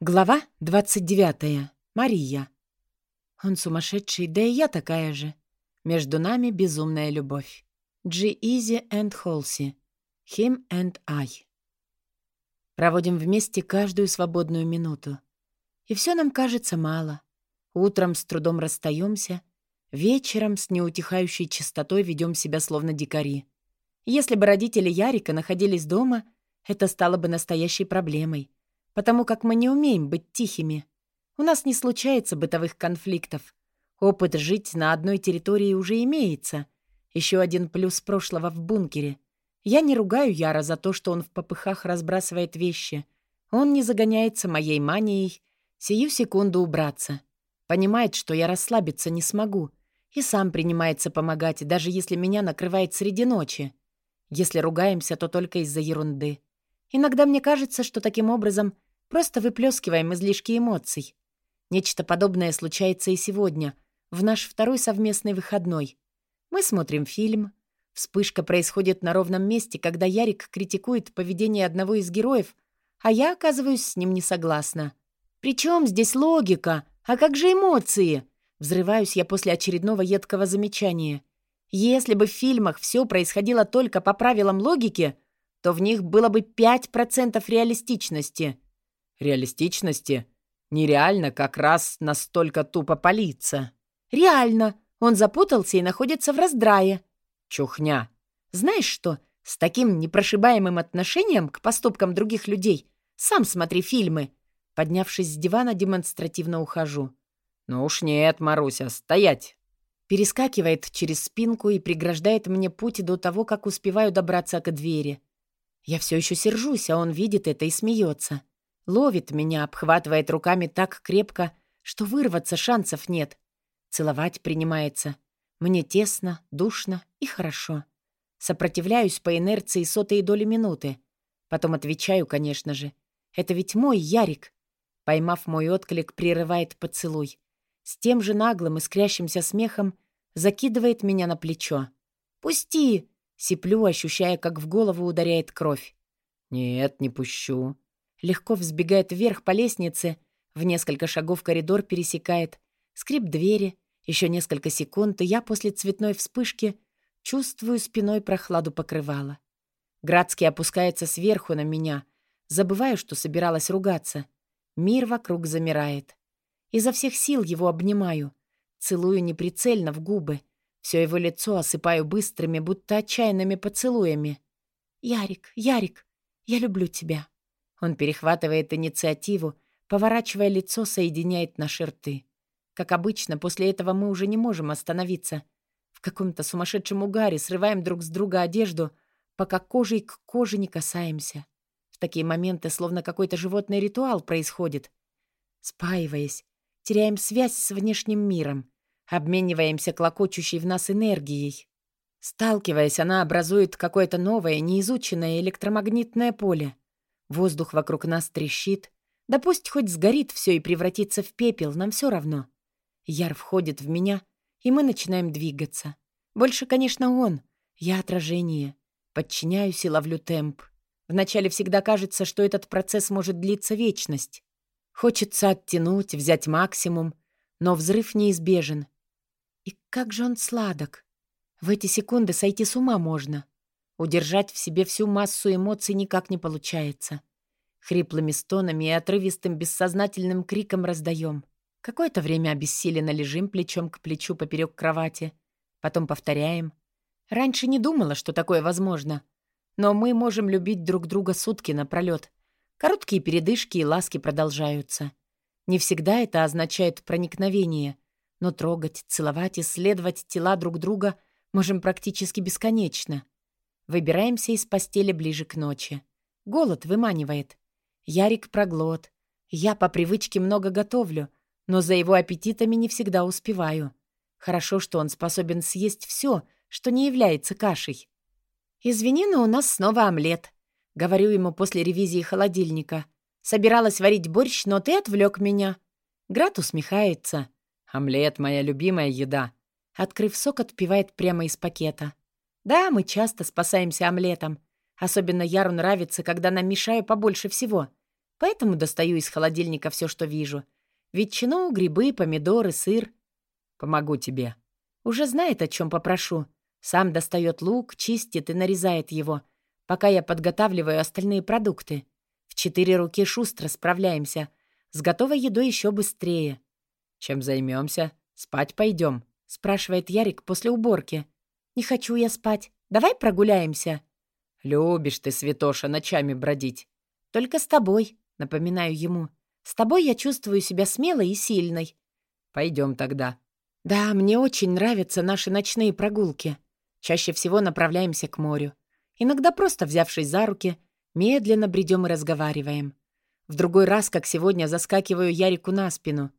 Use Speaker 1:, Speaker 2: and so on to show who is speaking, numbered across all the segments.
Speaker 1: Глава 29. Мария. Он сумасшедший, да и я такая же. Между нами безумная любовь. G. Easy and Halsey. Him and I. Проводим вместе каждую свободную минуту. И все нам кажется мало. Утром с трудом расстаемся, вечером с неутихающей частотой ведем себя словно дикари. Если бы родители Ярика находились дома, это стало бы настоящей проблемой — потому как мы не умеем быть тихими. У нас не случается бытовых конфликтов. Опыт жить на одной территории уже имеется. Еще один плюс прошлого в бункере. Я не ругаю Яра за то, что он в попыхах разбрасывает вещи. Он не загоняется моей манией сию секунду убраться. Понимает, что я расслабиться не смогу. И сам принимается помогать, даже если меня накрывает среди ночи. Если ругаемся, то только из-за ерунды. Иногда мне кажется, что таким образом Просто выплескиваем излишки эмоций. Нечто подобное случается и сегодня, в наш второй совместный выходной. Мы смотрим фильм. Вспышка происходит на ровном месте, когда Ярик критикует поведение одного из героев, а я оказываюсь с ним не согласна. «При чем здесь логика? А как же эмоции?» Взрываюсь я после очередного едкого замечания. Если бы в фильмах все происходило только по правилам логики, то в них было бы 5% реалистичности.
Speaker 2: Реалистичности? Нереально как раз настолько тупо палиться.
Speaker 1: Реально. Он запутался и находится в раздрае.
Speaker 2: Чухня.
Speaker 1: Знаешь что? С таким непрошибаемым отношением к поступкам других людей сам смотри фильмы. Поднявшись с дивана, демонстративно ухожу.
Speaker 2: Ну уж нет, Маруся, стоять.
Speaker 1: Перескакивает через спинку и преграждает мне путь до того, как успеваю добраться к двери. Я все еще сержусь, а он видит это и смеется. Ловит меня, обхватывает руками так крепко, что вырваться шансов нет. Целовать принимается. Мне тесно, душно и хорошо. Сопротивляюсь по инерции сотые доли минуты. Потом отвечаю, конечно же. Это ведь мой Ярик. Поймав мой отклик, прерывает поцелуй. С тем же наглым искрящимся смехом закидывает меня на плечо. «Пусти!» — сиплю, ощущая, как в голову ударяет кровь.
Speaker 2: «Нет, не пущу»,
Speaker 1: легко взбегает вверх по лестнице, в несколько шагов коридор пересекает, скрип двери, еще несколько секунд, и я после цветной вспышки чувствую спиной прохладу покрывала. Градский опускается сверху на меня, забываю, что собиралась ругаться. Мир вокруг замирает. Изо всех сил его обнимаю, целую неприцельно в губы, все его лицо осыпаю быстрыми, будто отчаянными поцелуями. «Ярик, Ярик, я люблю тебя». Он перехватывает инициативу, поворачивая лицо, соединяет наши рты. Как обычно, после этого мы уже не можем остановиться. В каком-то сумасшедшем угаре срываем друг с друга одежду, пока кожей к коже не касаемся. В такие моменты словно какой-то животный ритуал происходит. Спаиваясь, теряем связь с внешним миром, обмениваемся клокочущей в нас энергией. Сталкиваясь, она образует какое-то новое, неизученное электромагнитное поле — Воздух вокруг нас трещит. Да пусть хоть сгорит все и превратится в пепел, нам все равно. Яр входит в меня, и мы начинаем двигаться. Больше, конечно, он. Я отражение. Подчиняюсь и ловлю темп. Вначале всегда кажется, что этот процесс может длиться вечность. Хочется оттянуть, взять максимум, но взрыв неизбежен. И как же он сладок. В эти секунды сойти с ума можно. Удержать в себе всю массу эмоций никак не получается. Хриплыми стонами и отрывистым бессознательным криком раздаем. Какое-то время обессиленно лежим плечом к плечу поперек кровати. Потом повторяем. Раньше не думала, что такое возможно. Но мы можем любить друг друга сутки напролет. Короткие передышки и ласки продолжаются. Не всегда это означает проникновение, но трогать, целовать, исследовать тела друг друга можем практически бесконечно. Выбираемся из постели ближе к ночи. Голод выманивает. Ярик проглот. Я по привычке много готовлю, но за его аппетитами не всегда успеваю. Хорошо, что он способен съесть все, что не является кашей. «Извини, но у нас снова омлет», — говорю ему после ревизии холодильника. «Собиралась варить борщ, но ты отвлек меня». Град усмехается.
Speaker 2: «Омлет — моя любимая еда».
Speaker 1: Открыв сок, отпивает прямо из пакета. Да, мы часто спасаемся омлетом. Особенно Яру нравится, когда нам мешаю побольше всего. Поэтому достаю из холодильника все, что вижу. Ветчину, грибы, помидоры, сыр.
Speaker 2: Помогу тебе.
Speaker 1: Уже знает, о чем попрошу. Сам достает лук, чистит и нарезает его, пока я подготавливаю остальные продукты. В четыре руки шустро справляемся. С готовой едой еще быстрее.
Speaker 2: «Чем займемся? Спать пойдем?»
Speaker 1: — спрашивает Ярик после уборки. «Не хочу я спать. Давай прогуляемся».
Speaker 2: «Любишь ты, святоша, ночами бродить».
Speaker 1: «Только с тобой», — напоминаю ему. «С тобой я чувствую себя смелой и сильной».
Speaker 2: «Пойдем тогда».
Speaker 1: «Да, мне очень нравятся наши ночные прогулки. Чаще всего направляемся к морю. Иногда просто взявшись за руки, медленно бредем и разговариваем. В другой раз, как сегодня, заскакиваю Ярику на спину.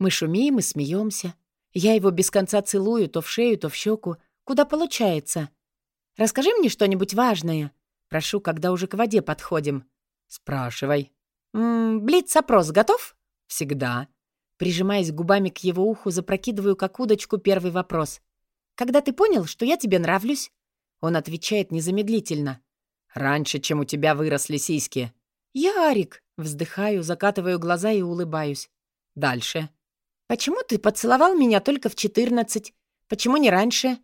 Speaker 1: Мы шумим и смеемся. Я его без конца целую то в шею, то в щеку, куда получается. «Расскажи мне что-нибудь важное». Прошу, когда уже к воде подходим.
Speaker 2: «Спрашивай».
Speaker 1: «М -м, «Блиц-опрос готов?»
Speaker 2: «Всегда».
Speaker 1: Прижимаясь губами к его уху, запрокидываю как удочку первый вопрос. «Когда ты понял, что я тебе нравлюсь?» Он отвечает незамедлительно.
Speaker 2: «Раньше, чем у тебя выросли сиськи».
Speaker 1: «Ярик!» Вздыхаю, закатываю глаза и улыбаюсь.
Speaker 2: «Дальше».
Speaker 1: «Почему ты поцеловал меня только в четырнадцать? Почему не раньше?»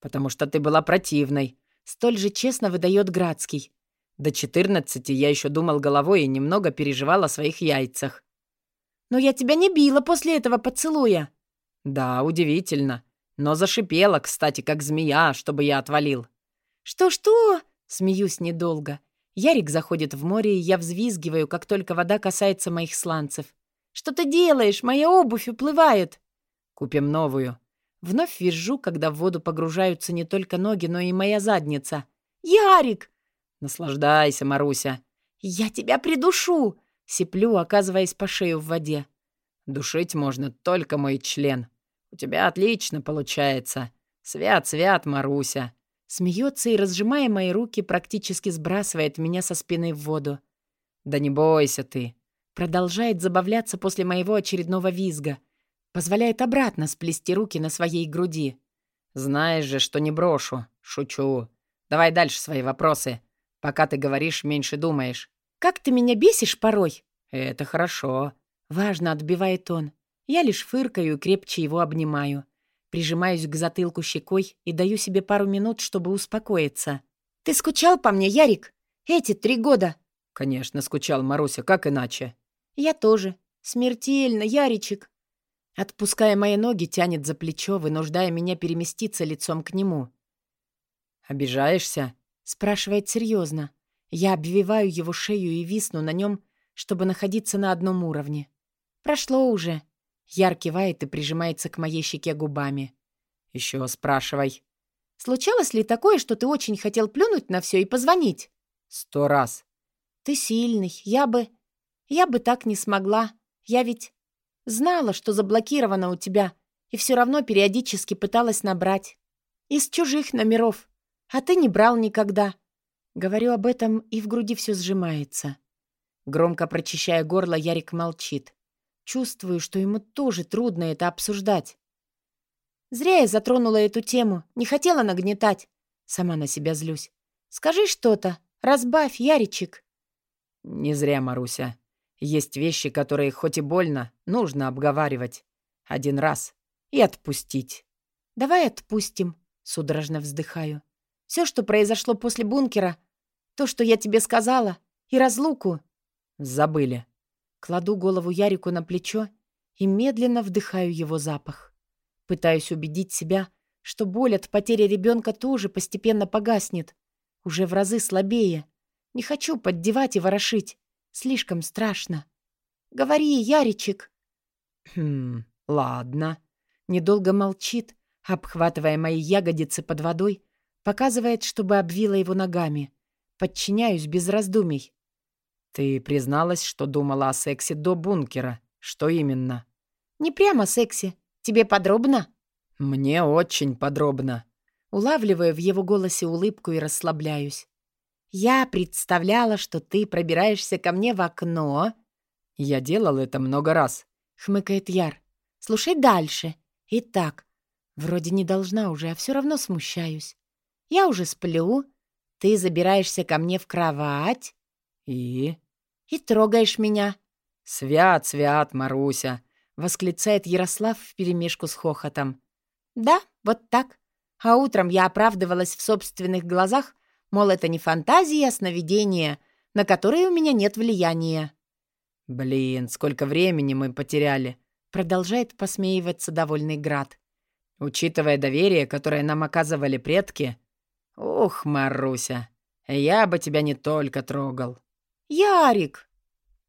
Speaker 2: «Потому что ты была противной», —
Speaker 1: столь же честно выдает Градский.
Speaker 2: «До четырнадцати я еще думал головой и немного переживал о своих яйцах».
Speaker 1: «Но я тебя не била после этого поцелуя».
Speaker 2: «Да, удивительно. Но зашипела, кстати, как змея, чтобы я отвалил».
Speaker 1: «Что-что?» — смеюсь недолго. Ярик заходит в море, и я взвизгиваю, как только вода касается моих сланцев. «Что ты делаешь? Моя обувь уплывает!»
Speaker 2: «Купим новую».
Speaker 1: Вновь вижу, когда в воду погружаются не только ноги, но и моя задница. «Ярик!»
Speaker 2: «Наслаждайся, Маруся!»
Speaker 1: «Я тебя придушу!» — сиплю, оказываясь по шею в воде.
Speaker 2: «Душить можно только мой член. У тебя отлично получается. Свят-свят, Маруся!»
Speaker 1: Смеется и, разжимая мои руки, практически сбрасывает меня со спины в воду.
Speaker 2: «Да не бойся ты!»
Speaker 1: Продолжает забавляться после моего очередного визга. Позволяет обратно сплести руки на своей груди.
Speaker 2: «Знаешь же, что не брошу. Шучу. Давай дальше свои вопросы. Пока ты говоришь, меньше думаешь».
Speaker 1: «Как ты меня бесишь порой?»
Speaker 2: «Это хорошо».
Speaker 1: Важно отбивает он. Я лишь фыркаю и крепче его обнимаю. Прижимаюсь к затылку щекой и даю себе пару минут, чтобы успокоиться. «Ты скучал по мне, Ярик? Эти три года?»
Speaker 2: «Конечно, скучал, Маруся, как иначе?»
Speaker 1: «Я тоже. Смертельно, Яричек». Отпуская мои ноги, тянет за плечо, вынуждая меня переместиться лицом к нему.
Speaker 2: «Обижаешься?»
Speaker 1: — спрашивает серьезно. Я обвиваю его шею и висну на нем, чтобы находиться на одном уровне. «Прошло уже». Яр кивает и прижимается к моей щеке губами.
Speaker 2: «Еще спрашивай».
Speaker 1: «Случалось ли такое, что ты очень хотел плюнуть на все и позвонить?»
Speaker 2: «Сто раз».
Speaker 1: «Ты сильный. Я бы...» Я бы так не смогла. Я ведь знала, что заблокировано у тебя, и все равно периодически пыталась набрать. Из чужих номеров. А ты не брал никогда. Говорю об этом, и в груди все сжимается. Громко прочищая горло, Ярик молчит. Чувствую, что ему тоже трудно это обсуждать. Зря я затронула эту тему, не хотела нагнетать. Сама на себя злюсь. Скажи что-то, разбавь, Яричек.
Speaker 2: Не зря, Маруся. Есть вещи, которые хоть и больно, нужно обговаривать. Один раз. И отпустить.
Speaker 1: «Давай отпустим», — судорожно вздыхаю. «Все, что произошло после бункера, то, что я тебе сказала, и разлуку».
Speaker 2: «Забыли».
Speaker 1: Кладу голову Ярику на плечо и медленно вдыхаю его запах. Пытаюсь убедить себя, что боль от потери ребенка тоже постепенно погаснет. Уже в разы слабее. Не хочу поддевать и ворошить. Слишком страшно. Говори, Яричек.
Speaker 2: Хм, ладно.
Speaker 1: Недолго молчит, обхватывая мои ягодицы под водой, показывает, чтобы обвила его ногами. Подчиняюсь без раздумий.
Speaker 2: Ты призналась, что думала о сексе до бункера. Что именно?
Speaker 1: Не прямо сексе. Тебе подробно?
Speaker 2: Мне очень подробно.
Speaker 1: Улавливаю в его голосе улыбку и расслабляюсь. Я представляла, что ты пробираешься ко мне в окно.
Speaker 2: Я делал это много раз,
Speaker 1: хмыкает Яр. Слушай дальше. Итак, вроде не должна уже, а все равно смущаюсь. Я уже сплю. Ты забираешься ко мне в кровать.
Speaker 2: И?
Speaker 1: И трогаешь меня».
Speaker 2: «Свят, свят, Маруся!»
Speaker 1: — восклицает Ярослав вперемешку с хохотом. «Да, вот так. А утром я оправдывалась в собственных глазах, мол, это не фантазии, а сновидения, на которые у меня нет влияния».
Speaker 2: «Блин, сколько времени мы потеряли!»
Speaker 1: — продолжает посмеиваться довольный Град.
Speaker 2: «Учитывая доверие, которое нам оказывали предки...» «Ух, Маруся, я бы тебя не только трогал».
Speaker 1: «Ярик!»